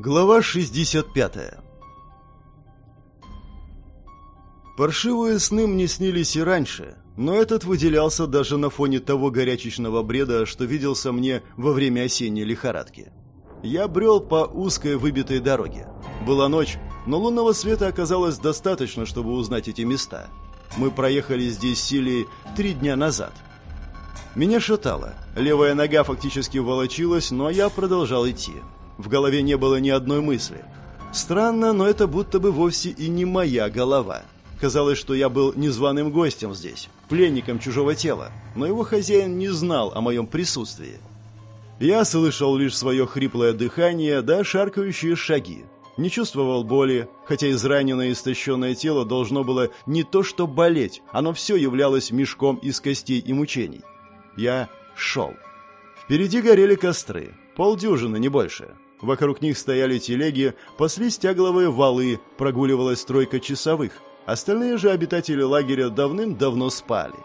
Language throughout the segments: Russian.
Глава 65 Паршивые сны мне снились и раньше, но этот выделялся даже на фоне того горячечного бреда, что виделся мне во время осенней лихорадки. Я брел по узкой выбитой дороге. Была ночь, но лунного света оказалось достаточно, чтобы узнать эти места. Мы проехали здесь силой три дня назад. Меня шатало. Левая нога фактически волочилась, но я продолжал идти. В голове не было ни одной мысли. Странно, но это будто бы вовсе и не моя голова. Казалось, что я был незваным гостем здесь, пленником чужого тела, но его хозяин не знал о моем присутствии. Я слышал лишь свое хриплое дыхание да шаркающие шаги. Не чувствовал боли, хотя израненное и истощенное тело должно было не то что болеть, оно все являлось мешком из костей и мучений. Я шел. Впереди горели костры, полдюжины, не больше. Вокруг них стояли телеги, паслись тягловые валы, прогуливалась тройка часовых. Остальные же обитатели лагеря давным-давно спали.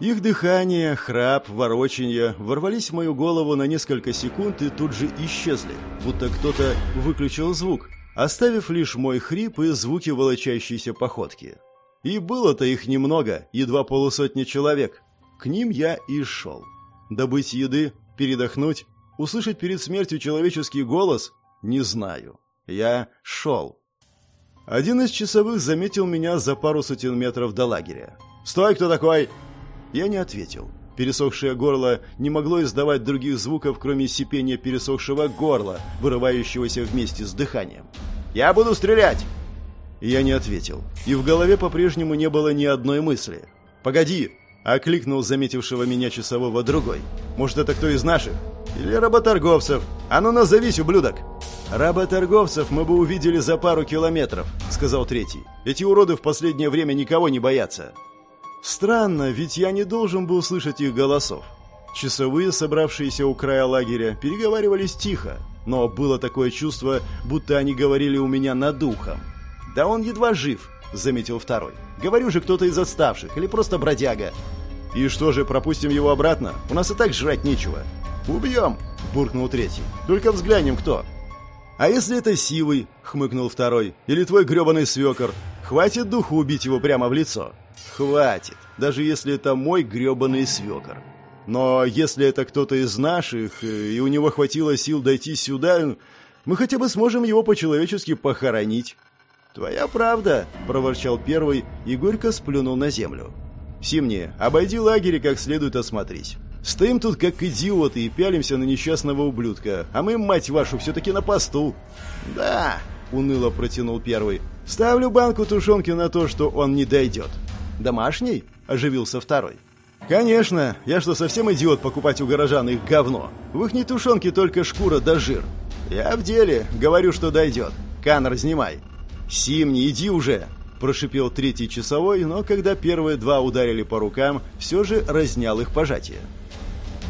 Их дыхание, храп, вороченье ворвались в мою голову на несколько секунд и тут же исчезли, будто кто-то выключил звук, оставив лишь мой хрип и звуки волочащейся походки. И было-то их немного, едва полусотни человек. К ним я и шел. Добыть еды, передохнуть, Услышать перед смертью человеческий голос? Не знаю. Я шел. Один из часовых заметил меня за пару сотен метров до лагеря. «Стой, кто такой?» Я не ответил. Пересохшее горло не могло издавать других звуков, кроме сипения пересохшего горла, вырывающегося вместе с дыханием. «Я буду стрелять!» Я не ответил. И в голове по-прежнему не было ни одной мысли. «Погоди!» — окликнул заметившего меня часового другой. «Может, это кто из наших?» Или работорговцев. А ну назовись, ублюдок!» «Работорговцев мы бы увидели за пару километров», — сказал третий. «Эти уроды в последнее время никого не боятся». Странно, ведь я не должен был слышать их голосов. Часовые, собравшиеся у края лагеря, переговаривались тихо, но было такое чувство, будто они говорили у меня над духом. «Да он едва жив», — заметил второй. «Говорю же, кто-то из отставших, или просто бродяга». «И что же, пропустим его обратно? У нас и так жрать нечего». «Убьем!» – буркнул третий. «Только взглянем, кто!» «А если это Сивый?» – хмыкнул второй. «Или твой гребаный свекор? Хватит духу убить его прямо в лицо?» «Хватит, даже если это мой гребаный свекор. Но если это кто-то из наших, э, и у него хватило сил дойти сюда, мы хотя бы сможем его по-человечески похоронить». «Твоя правда», – проворчал первый и горько сплюнул на землю. «Симни, обойди лагерь как следует осмотрись. Стоим тут как идиоты и пялимся на несчастного ублюдка, а мы, мать вашу, все-таки на посту». «Да», — уныло протянул первый, — «ставлю банку тушенки на то, что он не дойдет». «Домашний?» — оживился второй. «Конечно! Я что, совсем идиот покупать у горожан их говно? В их не тушенке только шкура да жир. Я в деле, говорю, что дойдет. Кан, разнимай». «Симни, иди уже!» – прошипел третий часовой, но когда первые два ударили по рукам, все же разнял их пожатие.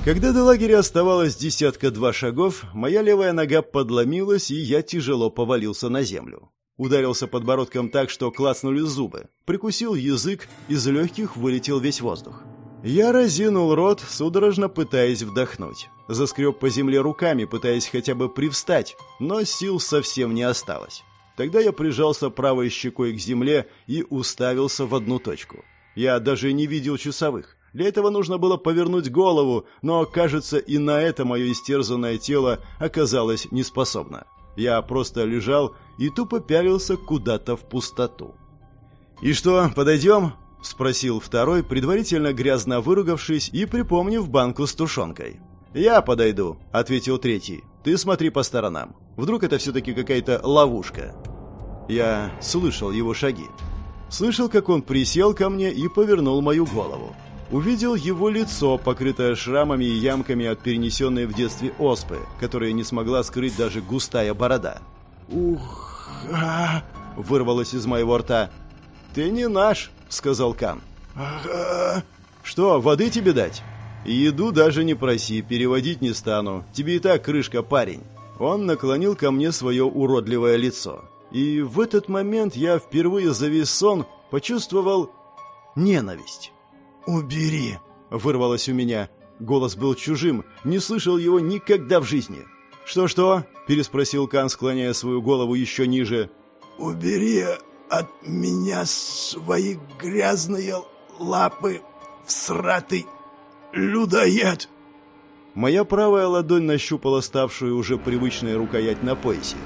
Когда до лагеря оставалось десятка-два шагов, моя левая нога подломилась, и я тяжело повалился на землю. Ударился подбородком так, что клацнули зубы. Прикусил язык, из легких вылетел весь воздух. Я разинул рот, судорожно пытаясь вдохнуть. Заскреб по земле руками, пытаясь хотя бы привстать, но сил совсем не осталось. Тогда я прижался правой щекой к земле и уставился в одну точку. Я даже не видел часовых. Для этого нужно было повернуть голову, но, кажется, и на это мое истерзанное тело оказалось неспособно. Я просто лежал и тупо пялился куда-то в пустоту. «И что, подойдем?» — спросил второй, предварительно грязно выругавшись и припомнив банку с тушенкой. «Я подойду», — ответил третий. «Ты смотри по сторонам. Вдруг это все-таки какая-то ловушка». Я слышал его шаги. Слышал, как он присел ко мне и повернул мою голову увидел его лицо, покрытое шрамами и ямками от перенесенной в детстве оспы, которые не смогла скрыть даже густая борода. «Ух!» а — вырвалось из моего рта. «Ты не наш!» — сказал Кан. «Ага!» «Что, воды тебе дать?» «Еду даже не проси, переводить не стану. Тебе и так крышка, парень». Он наклонил ко мне свое уродливое лицо. И в этот момент я впервые за весь сон почувствовал ненависть. «Убери!» — вырвалось у меня. Голос был чужим, не слышал его никогда в жизни. «Что-что?» — переспросил Кан, склоняя свою голову еще ниже. «Убери от меня свои грязные лапы, всратый людоед!» Моя правая ладонь нащупала ставшую уже привычной рукоять на поясе.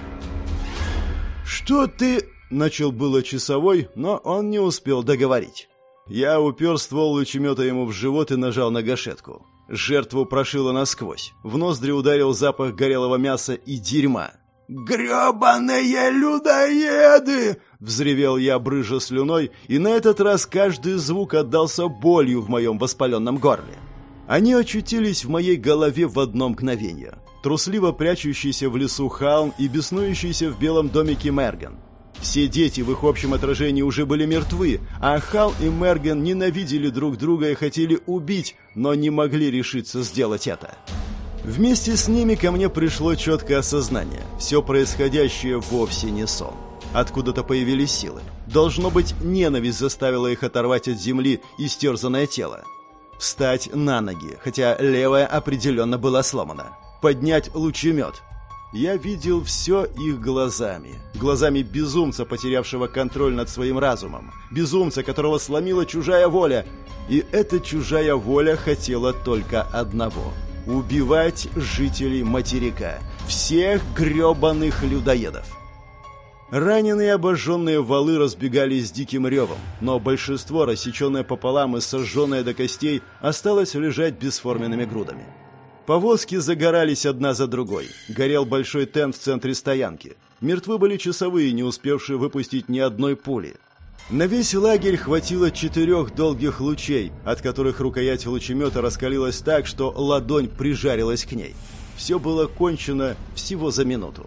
«Что ты...» — начал было часовой, но он не успел договорить. Я упер ствол лучемета ему в живот и нажал на гашетку. Жертву прошило насквозь. В ноздри ударил запах горелого мяса и дерьма. «Гребаные людоеды!» — взревел я, брыжа слюной, и на этот раз каждый звук отдался болью в моем воспаленном горле. Они очутились в моей голове в одно мгновение. Трусливо прячущийся в лесу Халм и беснующийся в белом домике Мерген. Все дети в их общем отражении уже были мертвы, а Хал и Мерген ненавидели друг друга и хотели убить, но не могли решиться сделать это. Вместе с ними ко мне пришло четкое осознание. Все происходящее вовсе не сон. Откуда-то появились силы. Должно быть, ненависть заставила их оторвать от земли истерзанное тело. Встать на ноги, хотя левая определенно была сломана. Поднять лучемет. Я видел все их глазами. Глазами безумца, потерявшего контроль над своим разумом. Безумца, которого сломила чужая воля. И эта чужая воля хотела только одного — убивать жителей материка, всех гребаных людоедов. Раненые обожженные валы разбегались диким ревом, но большинство, рассеченное пополам и сожженное до костей, осталось лежать бесформенными грудами. Повозки загорались одна за другой. Горел большой тент в центре стоянки. Мертвы были часовые, не успевшие выпустить ни одной пули. На весь лагерь хватило четырех долгих лучей, от которых рукоять лучемета раскалилась так, что ладонь прижарилась к ней. Все было кончено всего за минуту.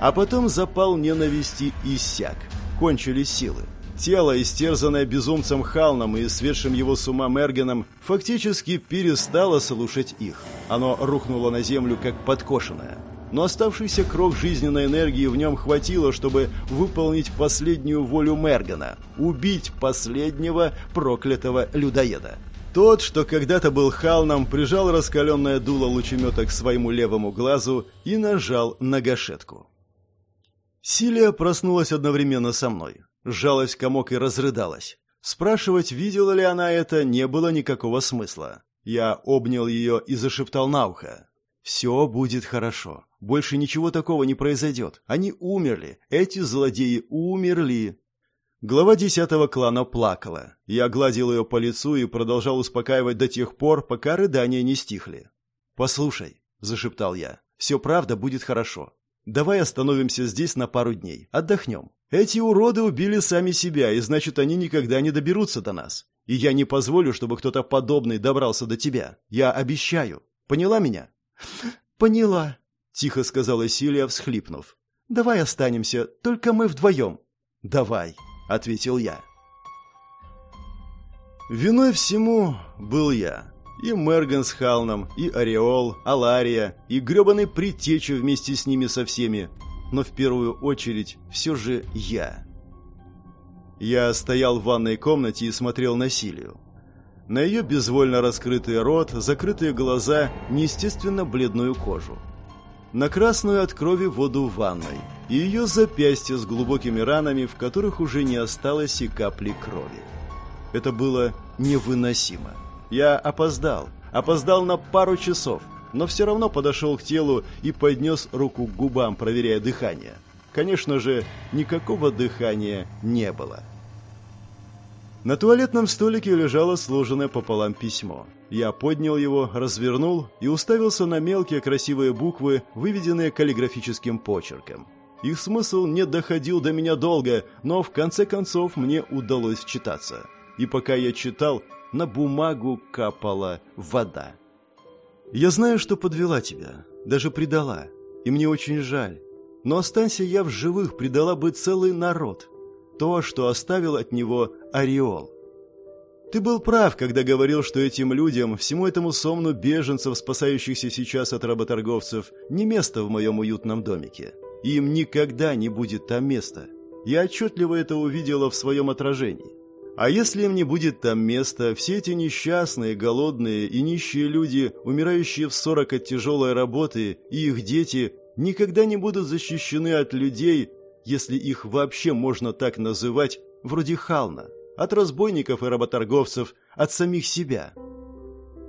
А потом запал ненависти иссяк. Кончились силы. Тело, истерзанное безумцем Халном и светшим его с ума Мергеном, фактически перестало слушать их. Оно рухнуло на землю, как подкошенное но оставшийся крок жизненной энергии в нем хватило, чтобы выполнить последнюю волю Мергана – убить последнего проклятого людоеда. Тот, что когда-то был Халном, прижал раскаленное дуло лучемета к своему левому глазу и нажал на гашетку. Силия проснулась одновременно со мной. Сжалась в комок и разрыдалась. Спрашивать, видела ли она это, не было никакого смысла. Я обнял ее и зашептал на ухо. «Все будет хорошо. Больше ничего такого не произойдет. Они умерли. Эти злодеи умерли. Глава десятого клана плакала. Я гладил ее по лицу и продолжал успокаивать до тех пор, пока рыдания не стихли. «Послушай», — зашептал я, — «все правда будет хорошо. Давай остановимся здесь на пару дней. Отдохнем. Эти уроды убили сами себя, и значит, они никогда не доберутся до нас. И я не позволю, чтобы кто-то подобный добрался до тебя. Я обещаю. Поняла меня?» «Поняла», тихо сказала Силия, всхлипнув. Давай останемся, только мы вдвоем». «Давай», — ответил я. Виной всему был я. И Мерган с Халном, и Ореол, Алария, и гребаный Притеча вместе с ними со всеми. Но в первую очередь все же я. Я стоял в ванной комнате и смотрел на Силию. На ее безвольно раскрытый рот, закрытые глаза, неестественно бледную кожу на красную от крови воду в ванной и ее запястье с глубокими ранами, в которых уже не осталось и капли крови. Это было невыносимо. Я опоздал, опоздал на пару часов, но все равно подошел к телу и поднес руку к губам, проверяя дыхание. Конечно же, никакого дыхания не было. На туалетном столике лежало сложенное пополам письмо. Я поднял его, развернул и уставился на мелкие красивые буквы, выведенные каллиграфическим почерком. Их смысл не доходил до меня долго, но в конце концов мне удалось читаться. И пока я читал, на бумагу капала вода. «Я знаю, что подвела тебя, даже предала, и мне очень жаль. Но останься я в живых, предала бы целый народ. То, что оставил от него ореол. Ты был прав, когда говорил, что этим людям, всему этому сомну беженцев, спасающихся сейчас от работорговцев, не место в моем уютном домике. Им никогда не будет там места. Я отчетливо это увидела в своем отражении. А если им не будет там места, все эти несчастные, голодные и нищие люди, умирающие в сорок от тяжелой работы, и их дети, никогда не будут защищены от людей, если их вообще можно так называть, вроде Хална, от разбойников и работорговцев, от самих себя.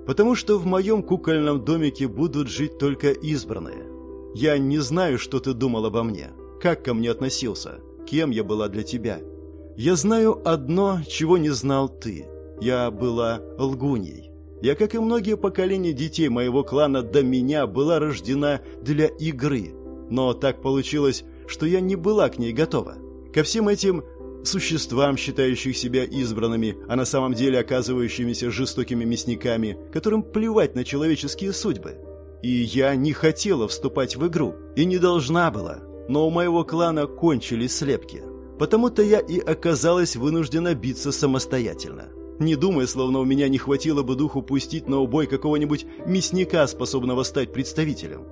Потому что в моем кукольном домике будут жить только избранные. Я не знаю, что ты думал обо мне, как ко мне относился, кем я была для тебя – я знаю одно, чего не знал ты. Я была лгуней. Я, как и многие поколения детей моего клана до меня, была рождена для игры. Но так получилось, что я не была к ней готова. Ко всем этим существам, считающих себя избранными, а на самом деле оказывающимися жестокими мясниками, которым плевать на человеческие судьбы. И я не хотела вступать в игру, и не должна была. Но у моего клана кончились слепки. Потому-то я и оказалась вынуждена биться самостоятельно. Не думая, словно у меня не хватило бы духу пустить на убой какого-нибудь мясника, способного стать представителем.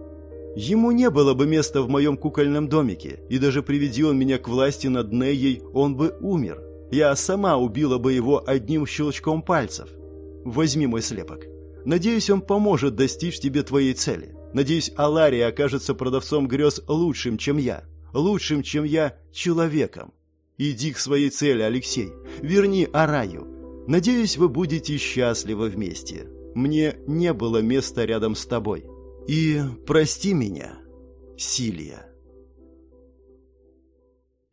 Ему не было бы места в моем кукольном домике, и даже приведи он меня к власти над Нейей, он бы умер. Я сама убила бы его одним щелчком пальцев. Возьми мой слепок. Надеюсь, он поможет достичь тебе твоей цели. Надеюсь, Алария окажется продавцом грез лучшим, чем я лучшим, чем я, человеком. Иди к своей цели, Алексей. Верни Араю. Надеюсь, вы будете счастливы вместе. Мне не было места рядом с тобой. И прости меня, Силия.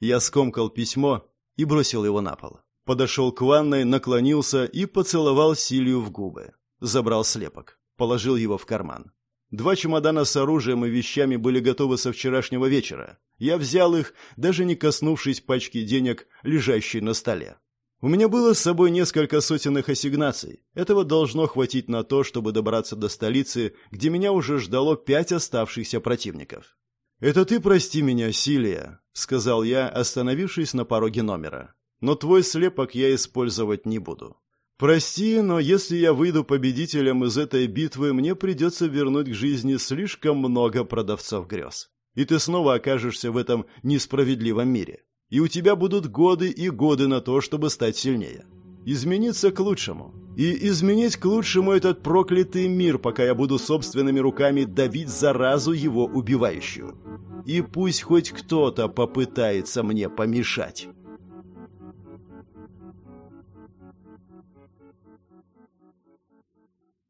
Я скомкал письмо и бросил его на пол. Подошел к ванной, наклонился и поцеловал Силию в губы. Забрал слепок, положил его в карман. Два чемодана с оружием и вещами были готовы со вчерашнего вечера. Я взял их, даже не коснувшись пачки денег, лежащей на столе. У меня было с собой несколько сотен их ассигнаций. Этого должно хватить на то, чтобы добраться до столицы, где меня уже ждало пять оставшихся противников. «Это ты прости меня, Силия», — сказал я, остановившись на пороге номера. «Но твой слепок я использовать не буду. «Прости, но если я выйду победителем из этой битвы, мне придется вернуть к жизни слишком много продавцов грез. И ты снова окажешься в этом несправедливом мире. И у тебя будут годы и годы на то, чтобы стать сильнее. Измениться к лучшему. И изменить к лучшему этот проклятый мир, пока я буду собственными руками давить заразу его убивающую. И пусть хоть кто-то попытается мне помешать».